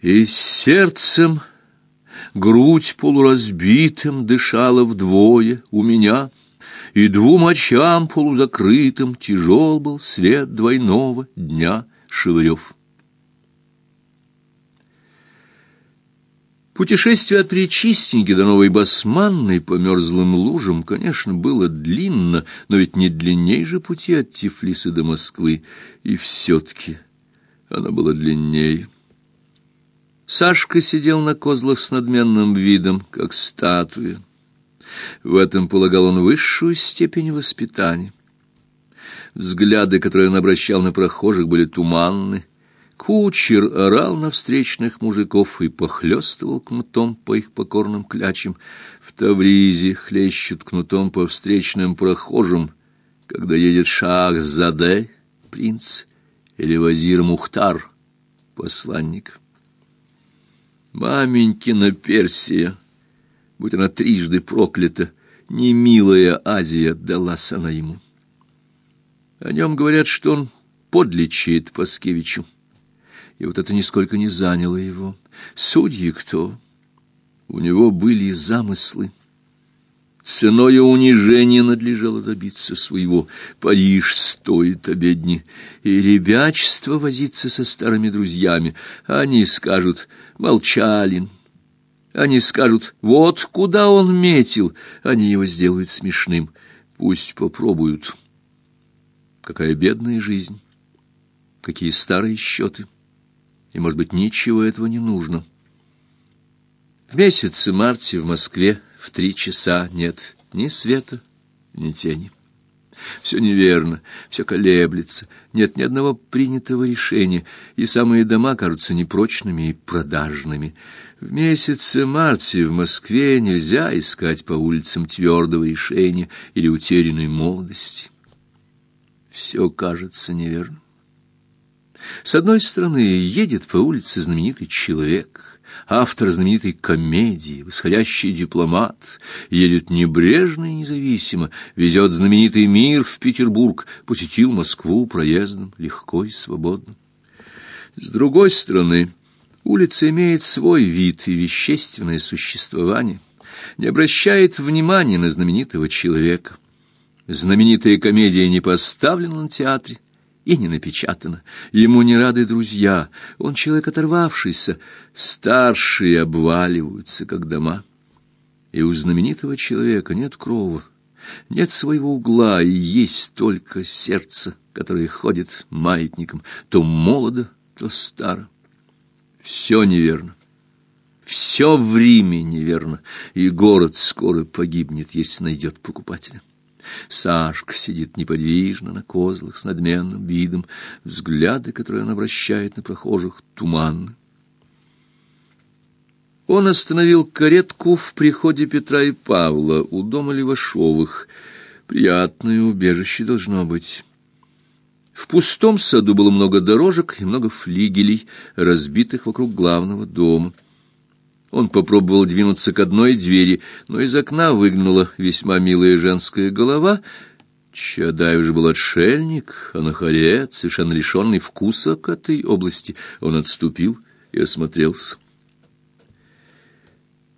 И сердцем грудь полуразбитым дышала вдвое у меня, И двум очам полузакрытым тяжел был свет двойного дня Шевырев. Путешествие от Причистеньки до Новой Басманной по мерзлым лужам, конечно, было длинно, но ведь не длинней же пути от Тифлиса до Москвы, и все-таки оно было длиннее. Сашка сидел на козлах с надменным видом, как статуя. В этом полагал он высшую степень воспитания. Взгляды, которые он обращал на прохожих, были туманны. Кучер орал на встречных мужиков и похлестывал кнутом по их покорным клячам. В Тавризе хлещут кнутом по встречным прохожим, когда едет шах-заде, принц, или вазир Мухтар, посланник. Маменькина Персия, будь она трижды проклята, немилая Азия далась она ему. О нем говорят, что он подлечит Паскевичу. И вот это нисколько не заняло его. Судьи кто? У него были замыслы. Ценой унижения надлежало добиться своего. Париж стоит обедни. И ребячество возиться со старыми друзьями. Они скажут «молчалин». Они скажут «вот куда он метил». Они его сделают смешным. Пусть попробуют. Какая бедная жизнь. Какие старые счеты. И, может быть, ничего этого не нужно. В месяце марте в Москве в три часа нет ни света, ни тени. Все неверно, все колеблется, нет ни одного принятого решения, и самые дома кажутся непрочными и продажными. В месяце марте в Москве нельзя искать по улицам твердого решения или утерянной молодости. Все кажется неверным. С одной стороны, едет по улице знаменитый человек, автор знаменитой комедии, восходящий дипломат, едет небрежно и независимо, везет знаменитый мир в Петербург, посетил Москву проездом, легко и свободно. С другой стороны, улица имеет свой вид и вещественное существование, не обращает внимания на знаменитого человека. Знаменитая комедия не поставлена на театре, и не напечатано. Ему не рады друзья, он человек оторвавшийся, старшие обваливаются, как дома. И у знаменитого человека нет крова, нет своего угла, и есть только сердце, которое ходит маятником, то молодо, то старо. Все неверно. Все в Риме неверно, и город скоро погибнет, если найдет покупателя. Сашка сидит неподвижно на козлах с надменным видом, взгляды, которые он обращает на прохожих, туманны. Он остановил каретку в приходе Петра и Павла у дома Левашовых. Приятное убежище должно быть. В пустом саду было много дорожек и много флигелей, разбитых вокруг главного дома. Он попробовал двинуться к одной двери, но из окна выглянула весьма милая женская голова. Чадаев же был отшельник, а нахарец, совершенно лишенный вкуса к этой области. Он отступил и осмотрелся.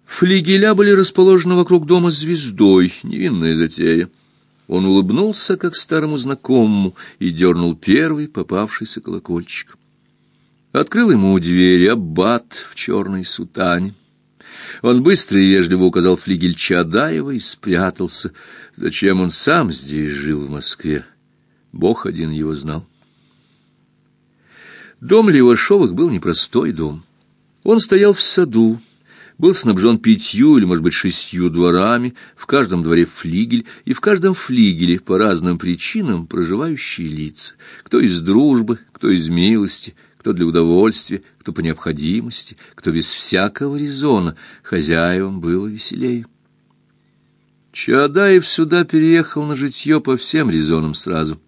Флигеля были расположены вокруг дома звездой, невинная затея. Он улыбнулся, как старому знакомому, и дернул первый попавшийся колокольчик. Открыл ему дверь аббат в черной сутане. Он быстро и вежливо указал флигель Чадаева и спрятался. Зачем он сам здесь жил в Москве? Бог один его знал. Дом Левашовых был непростой дом. Он стоял в саду, был снабжен пятью или, может быть, шестью дворами, в каждом дворе флигель, и в каждом флигеле по разным причинам проживающие лица, кто из дружбы, кто из милости, кто для удовольствия, кто по необходимости, кто без всякого резона, хозяевам было веселее. Чадаев сюда переехал на житье по всем резонам сразу.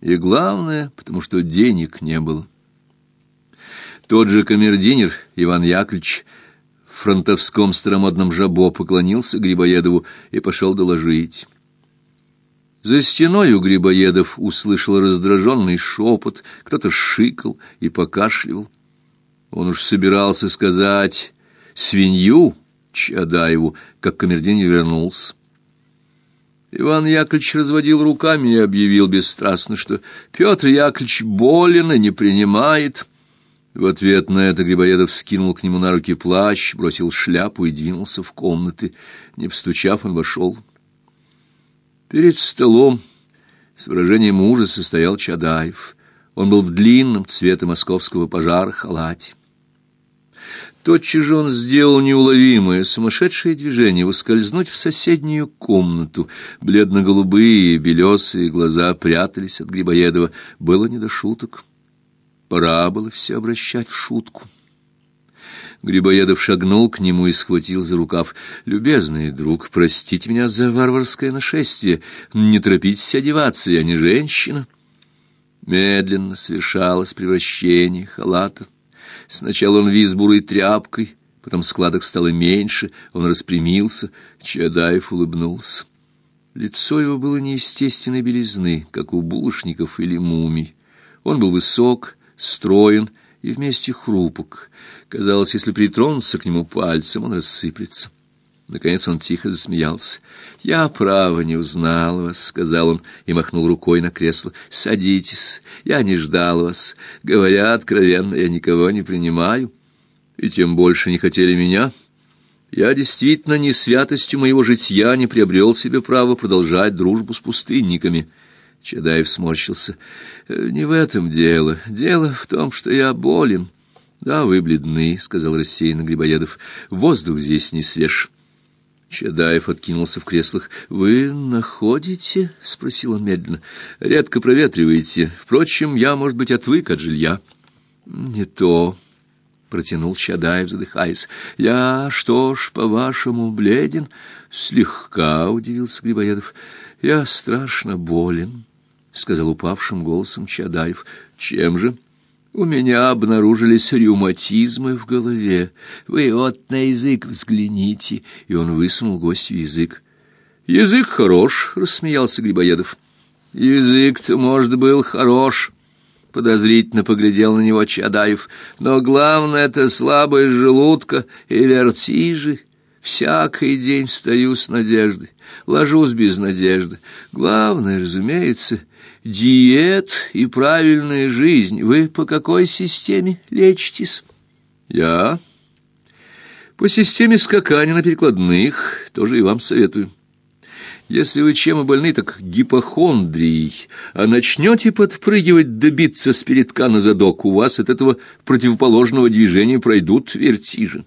И главное, потому что денег не было. Тот же камердинер Иван Яковлевич в фронтовском старомодном жабо поклонился Грибоедову и пошел доложить. За стеной у Грибоедов услышал раздраженный шепот, кто-то шикал и покашливал. Он уж собирался сказать «свинью» Чадаеву, как камердинер вернулся. Иван Яковлевич разводил руками и объявил бесстрастно, что Петр Яковлевич болен и не принимает. В ответ на это Грибоедов скинул к нему на руки плащ, бросил шляпу и двинулся в комнаты. Не постучав, он вошел. Перед столом с выражением ужаса стоял Чадаев. Он был в длинном цвете московского пожара халате. Тотчас же он сделал неуловимое, сумасшедшее движение выскользнуть в соседнюю комнату. Бледно-голубые, белесые глаза прятались от Грибоедова. Было не до шуток. Пора было все обращать в шутку. Грибоедов шагнул к нему и схватил за рукав. «Любезный друг, простите меня за варварское нашествие. Не торопитесь одеваться, я не женщина». Медленно совершалось превращение халата. Сначала он вис бурой тряпкой, потом складок стало меньше, он распрямился, Чадаев улыбнулся. Лицо его было неестественной белизны, как у булочников или мумий. Он был высок, строен и вместе хрупок. Казалось, если притронуться к нему пальцем, он рассыплется. Наконец он тихо засмеялся. «Я, право, не узнал вас», — сказал он и махнул рукой на кресло. «Садитесь, я не ждал вас. Говоря откровенно, я никого не принимаю. И тем больше не хотели меня. Я действительно не святостью моего житья не приобрел себе право продолжать дружбу с пустынниками». Чадаев сморщился. «Э, «Не в этом дело. Дело в том, что я болен». «Да, вы бледны», — сказал рассеянно Грибоедов. «Воздух здесь не свеж». Чадаев откинулся в креслах. «Вы находите?» — спросил он медленно. «Редко проветриваете. Впрочем, я, может быть, отвык от жилья». «Не то», — протянул Чадаев, задыхаясь. «Я, что ж, по-вашему, бледен?» «Слегка», — удивился Грибоедов. «Я страшно болен», — сказал упавшим голосом Чадаев. «Чем же?» У меня обнаружились ревматизмы в голове. Вы вот на язык взгляните. И он высунул гостю язык. Язык хорош, рассмеялся Грибоедов. Язык-то, может, был хорош. Подозрительно поглядел на него Чадаев. Но главное — это слабость желудка и вертижи. Всякий день встаю с надеждой, ложусь без надежды. Главное, разумеется, диет и правильная жизнь. Вы по какой системе лечитесь? Я по системе скакания на перекладных, тоже и вам советую. Если вы чем и больны, так гипохондрией, а начнете подпрыгивать, добиться с передка на задок, у вас от этого противоположного движения пройдут вертижи.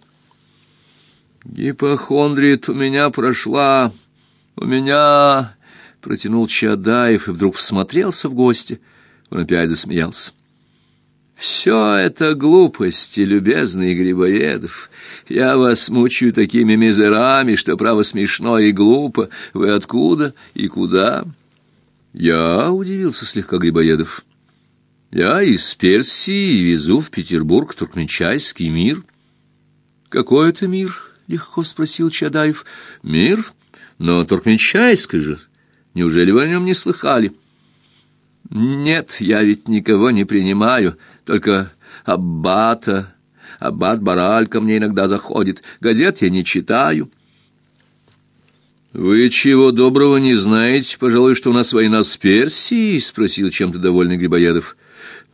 Гипохондрия у меня прошла, у меня протянул Чадаев и вдруг всмотрелся в гостя. Он опять засмеялся. «Все это глупости, любезный Грибоедов. Я вас мучаю такими мизерами, что, право, смешно и глупо. Вы откуда и куда?» «Я удивился слегка Грибоедов. Я из Персии везу в Петербург туркменчайский мир». «Какой это мир?» — легко спросил Чадаев. «Мир? Но туркменчайский же». Неужели вы о нем не слыхали? Нет, я ведь никого не принимаю, только аббата. Аббат Бараль ко мне иногда заходит. Газет я не читаю. Вы чего доброго не знаете, пожалуй, что у нас война с Персией, спросил чем-то довольный Грибоедов.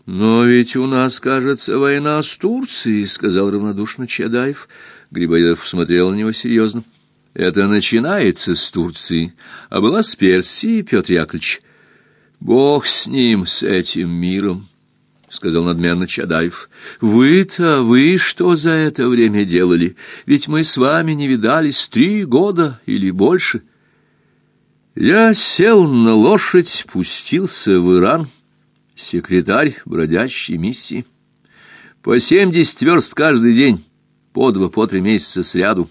Но ведь у нас, кажется, война с Турцией, сказал равнодушно Чадаев. Грибоедов смотрел на него серьезно. Это начинается с Турции, а была с Персией, Петр Яковлевич. Бог с ним, с этим миром, — сказал надменно Чадаев. Вы-то, вы что за это время делали? Ведь мы с вами не видались три года или больше. Я сел на лошадь, пустился в Иран, секретарь бродящей миссии. По семьдесят верст каждый день, по два, по три месяца сряду.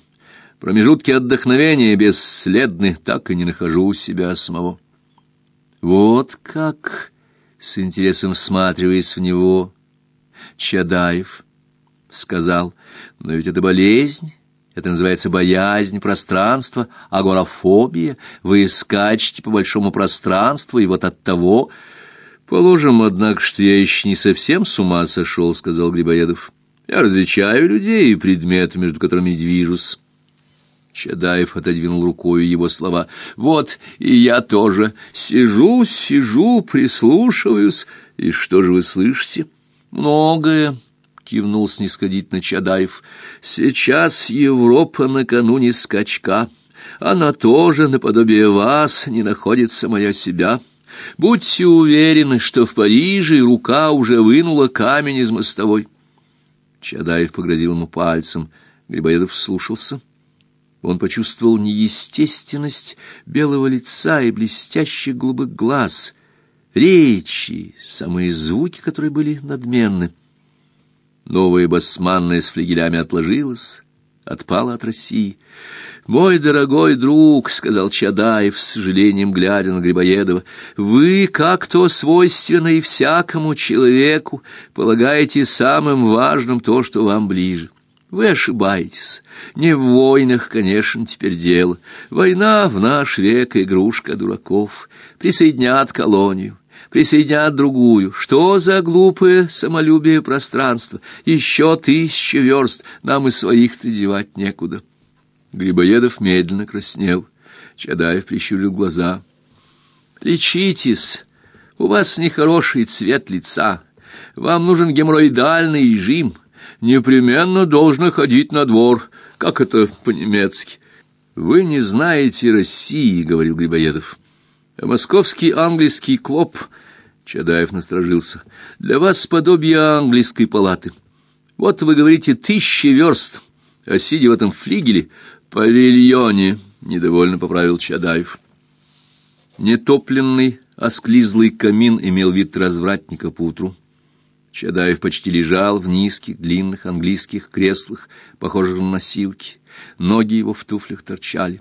Промежутки отдохновения бесследны, так и не нахожу себя самого. Вот как, с интересом всматриваясь в него, Чадаев сказал, но ведь это болезнь, это называется боязнь пространства, агорафобия. Вы скачете по большому пространству, и вот от того... Положим, однако, что я еще не совсем с ума сошел, — сказал Грибоедов. Я различаю людей и предметы, между которыми движусь. Чадаев отодвинул рукою его слова. «Вот и я тоже. Сижу, сижу, прислушиваюсь. И что же вы слышите?» «Многое», — кивнул снисходительно Чадаев. «Сейчас Европа накануне скачка. Она тоже, наподобие вас, не находит самая себя». Будьте уверены, что в Париже рука уже вынула камень из мостовой. Чадаев погрозил ему пальцем. Грибоедов слушался. Он почувствовал неестественность белого лица и блестящих голубых глаз, речи, самые звуки, которые были надменны. Новая басманная с флигелями отложилась, отпала от России. «Мой дорогой друг», — сказал Чадаев, с сожалением глядя на Грибоедова, — «вы, как то свойственно и всякому человеку, полагаете самым важным то, что вам ближе». Вы ошибаетесь. Не в войнах, конечно, теперь дело. Война в наш век игрушка дураков. Присоединят колонию, присоединят другую. Что за глупое самолюбие пространства? Еще тысяча верст, нам и своих-то девать некуда. Грибоедов медленно краснел. Чадаев прищурил глаза. «Лечитесь, у вас нехороший цвет лица. Вам нужен геморроидальный режим. Непременно должно ходить на двор. Как это по-немецки?» «Вы не знаете России», — говорил Грибоедов. «А московский английский клоп...» — Чадаев насторожился. «Для вас подобие английской палаты. Вот вы говорите тысячи верст, а сидя в этом флигеле, павильоне, недовольно поправил Чадаев. Нетопленный, осклизлый камин имел вид развратника поутру. Чадаев почти лежал в низких, длинных английских креслах, похожих на носилки. Ноги его в туфлях торчали.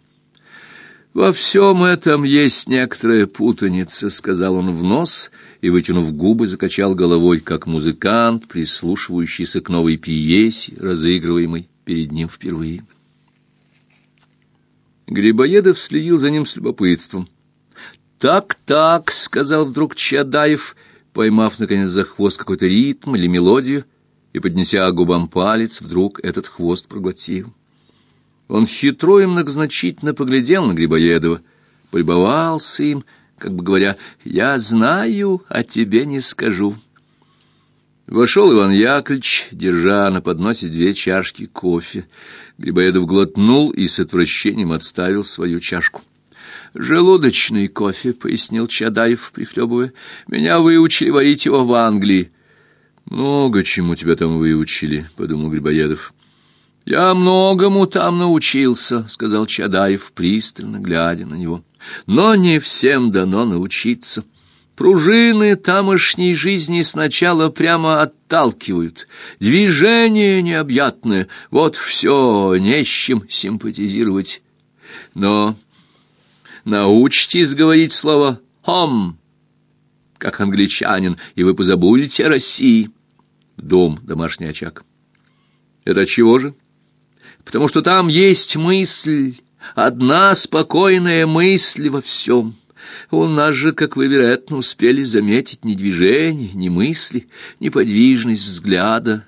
«Во всем этом есть некоторая путаница», — сказал он в нос и, вытянув губы, закачал головой, как музыкант, прислушивающийся к новой пьесе, разыгрываемой перед ним впервые. Грибоедов следил за ним с любопытством. «Так-так», — сказал вдруг Чадаев, поймав, наконец, за хвост какой-то ритм или мелодию, и, поднеся губам палец, вдруг этот хвост проглотил. Он хитро и многозначительно поглядел на Грибоедова, полюбовался им, как бы говоря, «Я знаю, а тебе не скажу». Вошел Иван Яковлевич, держа на подносе две чашки кофе. Грибоедов глотнул и с отвращением отставил свою чашку. «Желудочный кофе», — пояснил Чадаев, прихлебывая. «Меня выучили варить его в Англии». «Много чему тебя там выучили», — подумал Грибоедов. «Я многому там научился», — сказал Чадаев, пристально глядя на него. «Но не всем дано научиться». Пружины тамошней жизни сначала прямо отталкивают. Движение необъятное, вот все, не с чем симпатизировать. Но научитесь говорить слово «хом», как англичанин, и вы позабудете о России. Дом, домашний очаг. Это чего же? Потому что там есть мысль, одна спокойная мысль во всем. У нас же, как вы, вероятно, успели заметить, ни движения, ни мысли, неподвижность взгляда,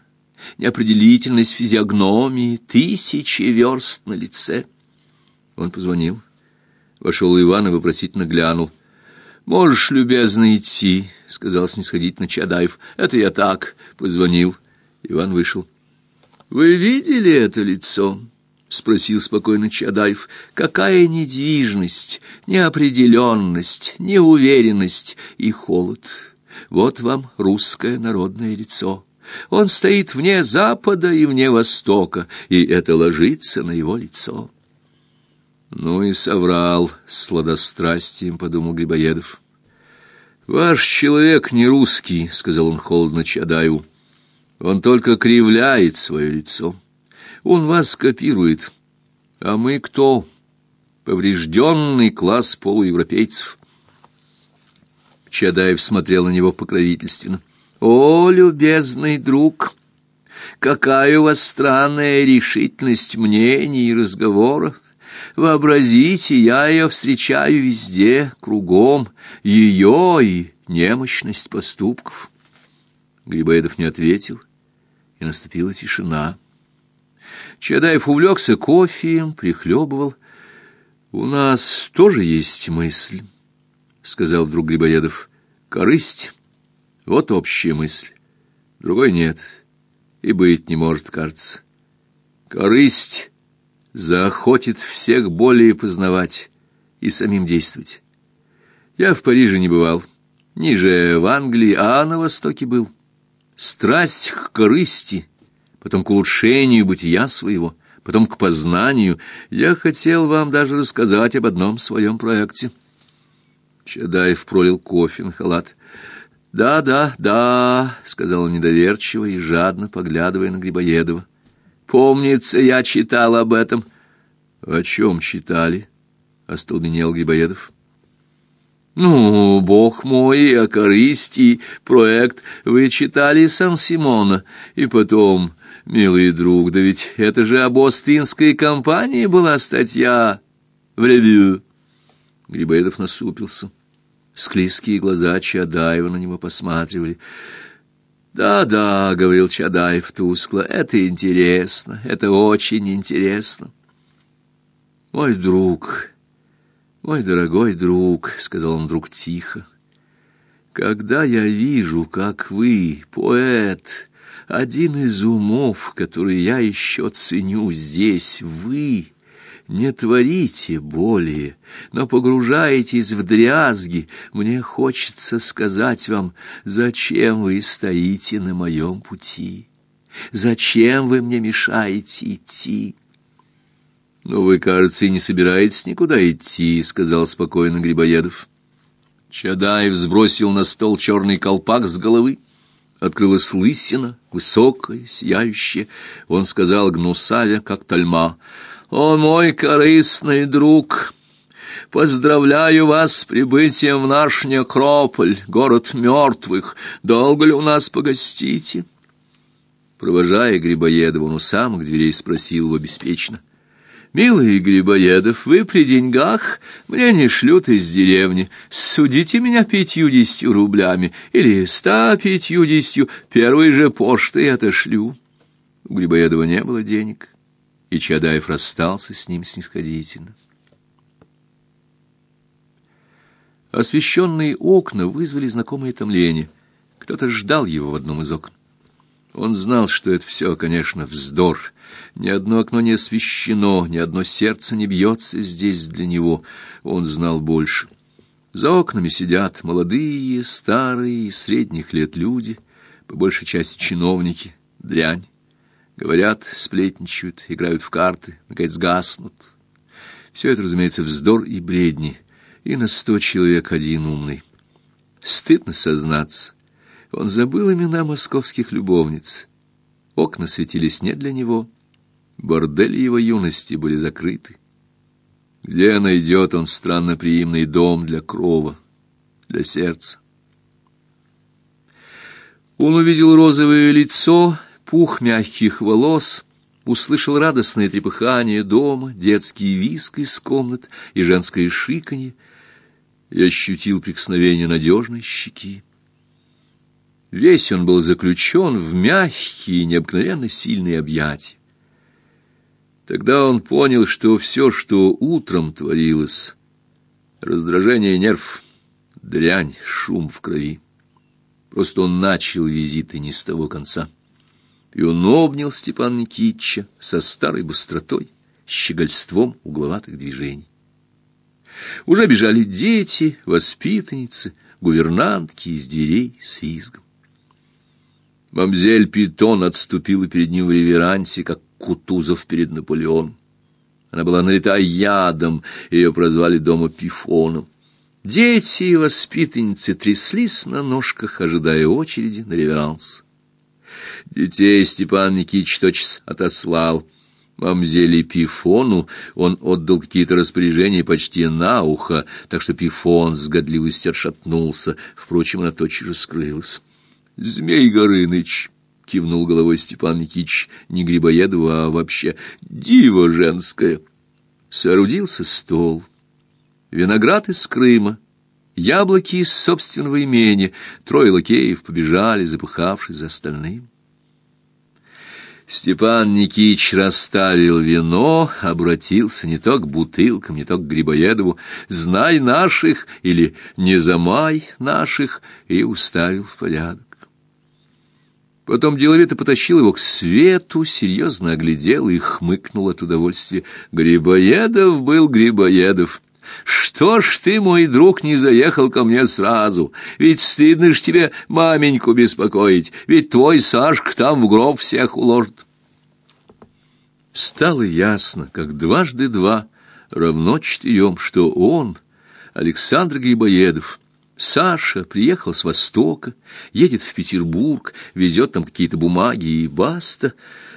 неопределительность физиогномии, тысячи верст на лице. Он позвонил. Вошел Иван и вопросительно глянул. «Можешь, любезно, идти», — сказал снисходительно Чадаев. «Это я так, позвонил». Иван вышел. «Вы видели это лицо?» — спросил спокойно Чадаев. «Какая недвижность, неопределенность, неуверенность и холод. Вот вам русское народное лицо. Он стоит вне Запада и вне Востока, и это ложится на его лицо». «Ну и соврал с сладострастием», — подумал Грибоедов. «Ваш человек не русский», — сказал он холодно Чадаеву. «Он только кривляет свое лицо». Он вас копирует. А мы кто? Поврежденный класс полуевропейцев. Чадаев смотрел на него покровительственно. «О, любезный друг, какая у вас странная решительность мнений и разговоров! Вообразите, я ее встречаю везде, кругом, ее и немощность поступков». Грибоедов не ответил и наступила тишина. Чадаев увлекся кофеем, прихлебывал. «У нас тоже есть мысль», — сказал вдруг Грибоедов. «Корысть. Вот общая мысль. Другой нет. И быть не может, кажется. Корысть заохотит всех более познавать и самим действовать. Я в Париже не бывал, ниже в Англии, а на Востоке был. Страсть к корысти, потом к улучшению бытия своего, потом к познанию. Я хотел вам даже рассказать об одном своем проекте. Чадаев пролил кофе на халат. «Да, да, да», — сказал он недоверчиво и жадно, поглядывая на Грибоедова. «Помнится, я читал об этом». «О чем читали?» — остолбенел Грибоедов. «Ну, бог мой, о корысти, проект вы читали Сан-Симона, и потом, милый друг, да ведь это же об Остинской компании была статья в ревью». Грибоедов насупился. Склизкие глаза Чадаева на него посматривали. «Да-да», — говорил Чадаев тускло, — «это интересно, это очень интересно». «Мой друг, мой дорогой друг», — сказал он вдруг тихо, — «когда я вижу, как вы, поэт, один из умов, который я еще ценю здесь, вы...» Не творите более, но погружаетесь в дрязги. Мне хочется сказать вам, зачем вы стоите на моем пути? Зачем вы мне мешаете идти? «Но вы, кажется, и не собираетесь никуда идти», — сказал спокойно Грибоедов. Чадаев сбросил на стол черный колпак с головы. Открылась лысина, высокая, сияющая. Он сказал гнусавя, как тальма — «О, мой корыстный друг!» Поздравляю вас с прибытием в наш некрополь, город мертвых. Долго ли у нас погостите?» Провожая Грибоедова, он у самых дверей спросил его беспечно. «Милый Грибоедов, вы при деньгах? Мне не шлют из деревни. Судите меня пятьюдесятью рублями или ста пятьюдесятью, первой же почтой отошлю». У Грибоедова не было денег и Чадаев расстался с ним снисходительно. Освещенные окна вызвали знакомое томление. Кто-то ждал его в одном из окон. Он знал, что это все, конечно, вздор. Ни одно окно не освещено, ни одно сердце не бьется здесь для него. Он знал больше. За окнами сидят молодые, старые, средних лет люди, по большей части чиновники, дрянь. Говорят, сплетничают, играют в карты, наконец гаснут. Все это, разумеется, вздор и бредни, и на сто человек один умный. Стыдно сознаться. Он забыл имена московских любовниц. Окна светились не для него. Бордели его юности были закрыты. Где найдет он странно приимный дом для крова, для сердца? Он увидел розовое лицо, пух мягких волос, услышал радостное трепыхание дома, детский визг из комнат и женское шиканье, и ощутил прикосновение надежной щеки. Весь он был заключен в мягкие, необыкновенно сильные объятия. Тогда он понял, что все, что утром творилось, раздражение нерв, дрянь, шум в крови. Просто он начал визиты не с того конца и он обнял Степана Никитича со старой быстротой, щегольством угловатых движений. Уже бежали дети, воспитанницы, гувернантки из дверей с визгом. Мамзель Питон отступила перед ним в реверансе, как Кутузов перед Наполеоном. Она была налита ядом, ее прозвали дома Пифоном. Дети и воспитанницы тряслись на ножках, ожидая очереди на реверанс. Детей Степан Никитич тотчас отослал. Мамзели Пифону он отдал какие-то распоряжения почти на ухо, так что Пифон с годливостью отшатнулся. Впрочем, она тотчас же скрылась. «Змей Горыныч!» — кивнул головой Степан Никитич, не Грибоедову, а вообще диво женское. Соорудился стол. Виноград из Крыма, яблоки из собственного имения. Трое лакеев побежали, запыхавшись за остальным. Степан Никич расставил вино, обратился не то к бутылкам, не то к Грибоедову, «Знай наших» или «Не замай наших» и уставил в порядок. Потом деловито потащил его к свету, серьезно оглядел и хмыкнул от удовольствия. Грибоедов был Грибоедов. Что ж ты, мой друг, не заехал ко мне сразу? Ведь стыдно ж тебе маменьку беспокоить, ведь твой Сашка там в гроб всех уложит. Стало ясно, как дважды два равно четырем, что он, Александр Грибоедов, Саша приехал с Востока, едет в Петербург, везет там какие-то бумаги и баста.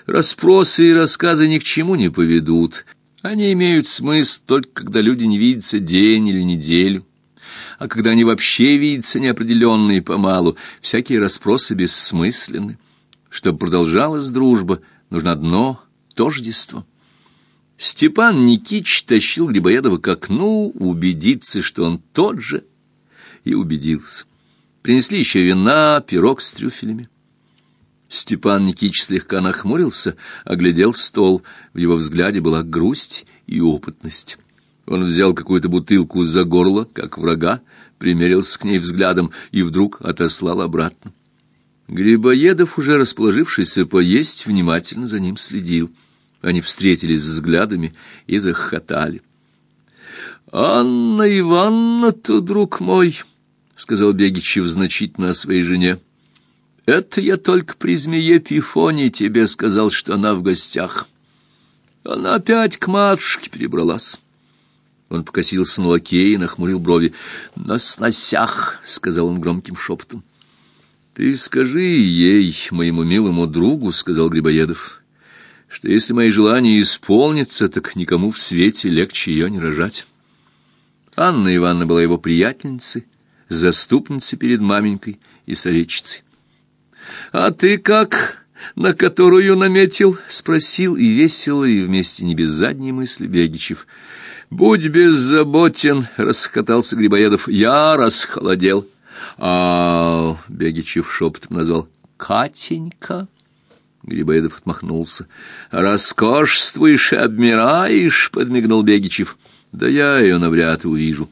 Распросы и рассказы ни к чему не поведут. Они имеют смысл только когда люди не видятся день или неделю. А когда они вообще видятся неопределенно и помалу, всякие расспросы бессмысленны. Чтобы продолжалась дружба, нужно одно — тождество. Степан Никич тащил Грибоедова к окну убедиться, что он тот же, и убедился. Принесли еще вина, пирог с трюфелями. Степан Никитич слегка нахмурился, оглядел стол. В его взгляде была грусть и опытность. Он взял какую-то бутылку за горло, как врага, примерился к ней взглядом и вдруг отослал обратно. Грибоедов, уже расположившийся поесть, внимательно за ним следил. Они встретились взглядами и захохотали. «Анна Ивановна-то, друг мой!» — сказал Бегичев значительно о своей жене. Это я только при змее Пифоне тебе сказал, что она в гостях. Она опять к матушке перебралась. Он покосился на лакея и нахмурил брови. «На сносях», — сказал он громким шепотом. «Ты скажи ей, моему милому другу», — сказал Грибоедов, «что если мои желания исполнятся, так никому в свете легче ее не рожать». Анна Ивановна была его приятельницей, заступницей перед маменькой и советчицей. «А ты как, на которую наметил?» — спросил и весело, и вместе не без задней мысли Бегичев. «Будь беззаботен», — расхотался Грибоедов, — «я расхолодел». «А...» — Бегичев шепотом назвал. «Катенька». Грибоедов отмахнулся. «Роскошствуешь и обмираешь», — подмигнул Бегичев. «Да я ее навряд увижу».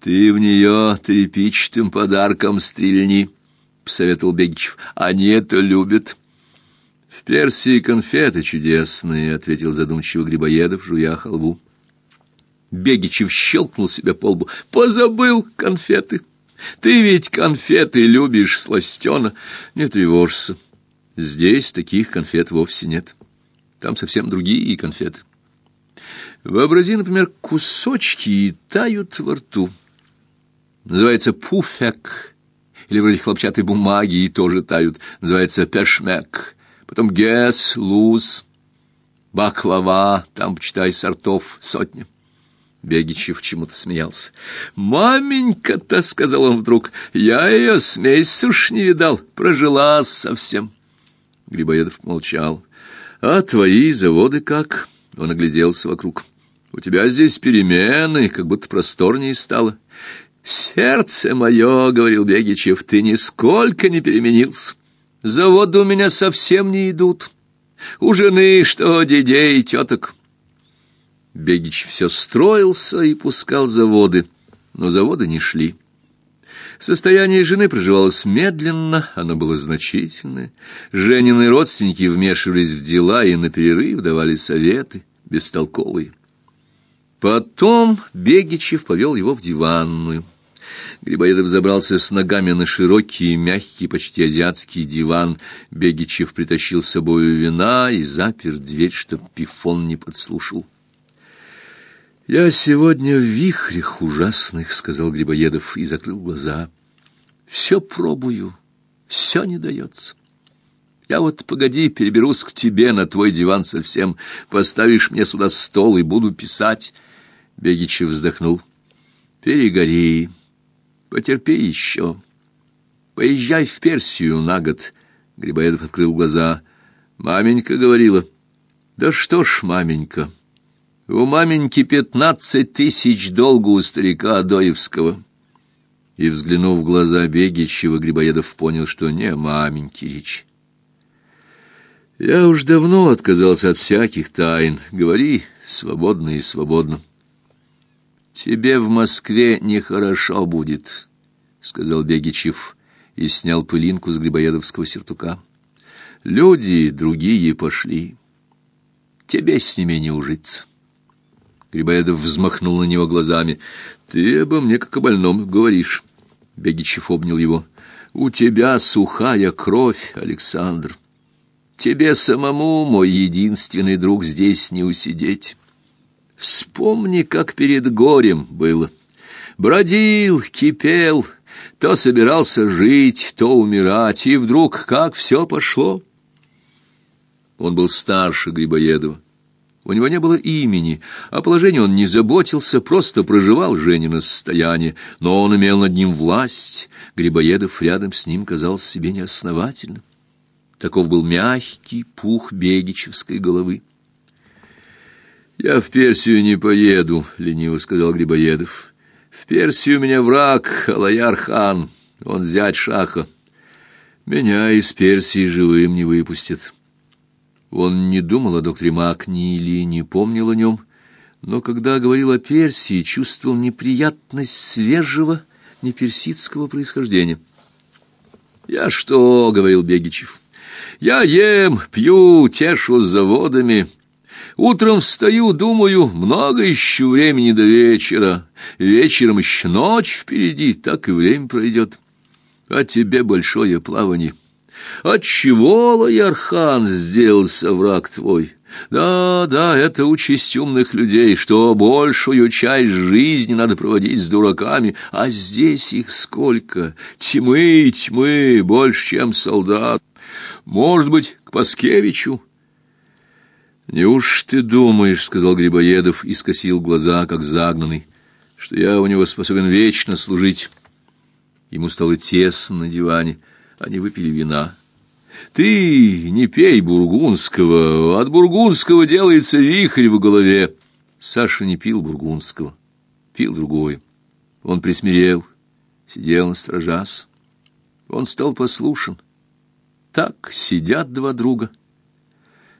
«Ты в нее тряпичатым подарком стрельни». — посоветовал Бегичев. «Они это любят». «В Персии конфеты чудесные», — ответил задумчиво Грибоедов, жуя халву. Бегичев щелкнул себя по лбу. «Позабыл конфеты! Ты ведь конфеты любишь, сластена! Не тревожься, здесь таких конфет вовсе нет. Там совсем другие конфеты. Вообрази, например, кусочки и тают во рту. Называется пуфек» или вроде хлопчатой бумаги и тоже тают. Называется пешмек. Потом гес, луз, баклава, там, почитай, сортов сотня. Бегичев чему-то смеялся. «Маменька-то», — сказал он вдруг, — «я ее с месяца уж не видал, прожила совсем». Грибоедов молчал. «А твои заводы как?» — он огляделся вокруг. «У тебя здесь перемены, как будто просторнее стало. «Сердце мое, — говорил Бегичев, — ты нисколько не переменился. Заводы у меня совсем не идут. У жены что, дедей и теток?» Бегич все строился и пускал заводы, но заводы не шли. Состояние жены проживалось медленно, оно было значительное. Женины родственники вмешивались в дела и на перерыв давали советы, бестолковые. Потом Бегичев повел его в диванную. Грибоедов забрался с ногами на широкий, мягкий, почти азиатский диван. Бегичев притащил с собою вина и запер дверь, чтоб Пифон не подслушал. «Я сегодня в вихрях ужасных», — сказал Грибоедов и закрыл глаза. «Все пробую, все не дается. Я вот, погоди, переберусь к тебе на твой диван совсем, поставишь мне сюда стол и буду писать». Бегичев вздохнул. «Перегори». Потерпи еще. Поезжай в Персию на год. Грибоедов открыл глаза. Маменька говорила. Да что ж, маменька, у маменьки пятнадцать тысяч долга у старика Адоевского. И, взглянув в глаза Бегичева, Грибоедов понял, что не о маменьке речь. Я уж давно отказался от всяких тайн. Говори свободно и свободно. Тебе в Москве нехорошо будет, сказал Бегичев и снял пылинку с грибоедовского сюртука. Люди другие пошли. Тебе с ними не ужиться. Грибоедов взмахнул на него глазами. Ты обо мне как о больном говоришь. Бегичев обнял его. У тебя сухая кровь, Александр. Тебе самому, мой единственный друг, здесь не усидеть. Вспомни, как перед горем было. Бродил, кипел, то собирался жить, то умирать, и вдруг как все пошло. Он был старше Грибоедова. У него не было имени, о положении он не заботился, просто проживал Женина состояние, но он имел над ним власть. Грибоедов рядом с ним казался себе неосновательным. Таков был мягкий пух бегичевской головы. «Я в Персию не поеду», — лениво сказал Грибоедов. «В Персию меня враг Алаяр-хан, он зять шаха. Меня из Персии живым не выпустят». Он не думал о докторе Макни или не помнил о нем, но когда говорил о Персии, чувствовал неприятность свежего, неперсидского происхождения. «Я что?» — говорил Бегичев. «Я ем, пью, тешу заводами». Утром встаю, думаю, много еще времени до вечера. Вечером еще ночь впереди, так и время пройдет. А тебе большое плавание. Отчего, Лаярхан, сделался враг твой? Да, да, это участь умных людей, что большую часть жизни надо проводить с дураками, а здесь их сколько, тьмы тьмы, больше, чем солдат. Может быть, к Паскевичу? «Неуж ты думаешь, — сказал Грибоедов и скосил глаза, как загнанный, — что я у него способен вечно служить?» Ему стало тесно на диване, они выпили вина. Ты не пей бургундского, от бургундского делается вихрь в голове. Саша не пил бургундского, пил другое. Он присмирел, сидел на стражас. Он стал послушен. Так сидят два друга,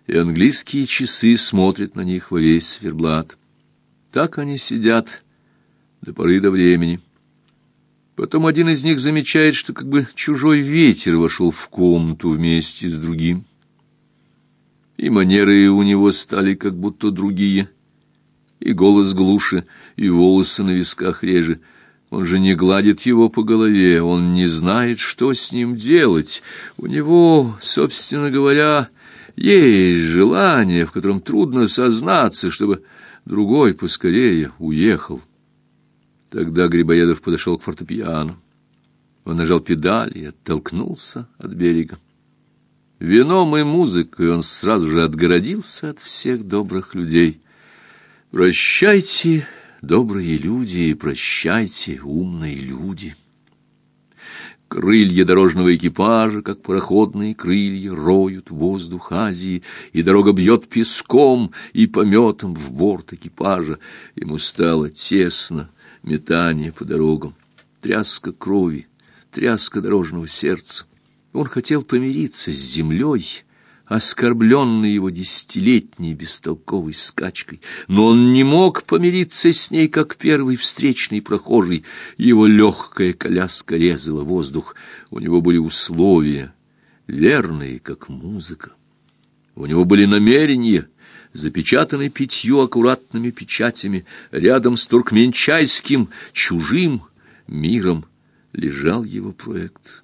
и английские часы смотрят на них во весь сверблат. Так они сидят до поры до времени. Потом один из них замечает, что как бы чужой ветер вошел в комнату вместе с другим. И манеры у него стали как будто другие, и голос глуше, и волосы на висках реже. Он же не гладит его по голове, он не знает, что с ним делать. У него, собственно говоря, есть желание, в котором трудно сознаться, чтобы другой поскорее уехал. Тогда Грибоедов подошел к фортепиано. Он нажал педаль и оттолкнулся от берега. Вином и музыкой он сразу же отгородился от всех добрых людей. Прощайте, добрые люди, прощайте, умные люди. Крылья дорожного экипажа, как пароходные крылья, роют воздух Азии, и дорога бьет песком и пометом в борт экипажа. Ему стало тесно, метание по дорогам, тряска крови, тряска дорожного сердца. Он хотел помириться с землей, оскорбленной его десятилетней бестолковой скачкой, но он не мог помириться с ней, как первый встречный прохожий. Его легкая коляска резала воздух, у него были условия, верные, как музыка. У него были намерения, запечатанный пятью аккуратными печатями, рядом с туркменчайским чужим миром лежал его проект.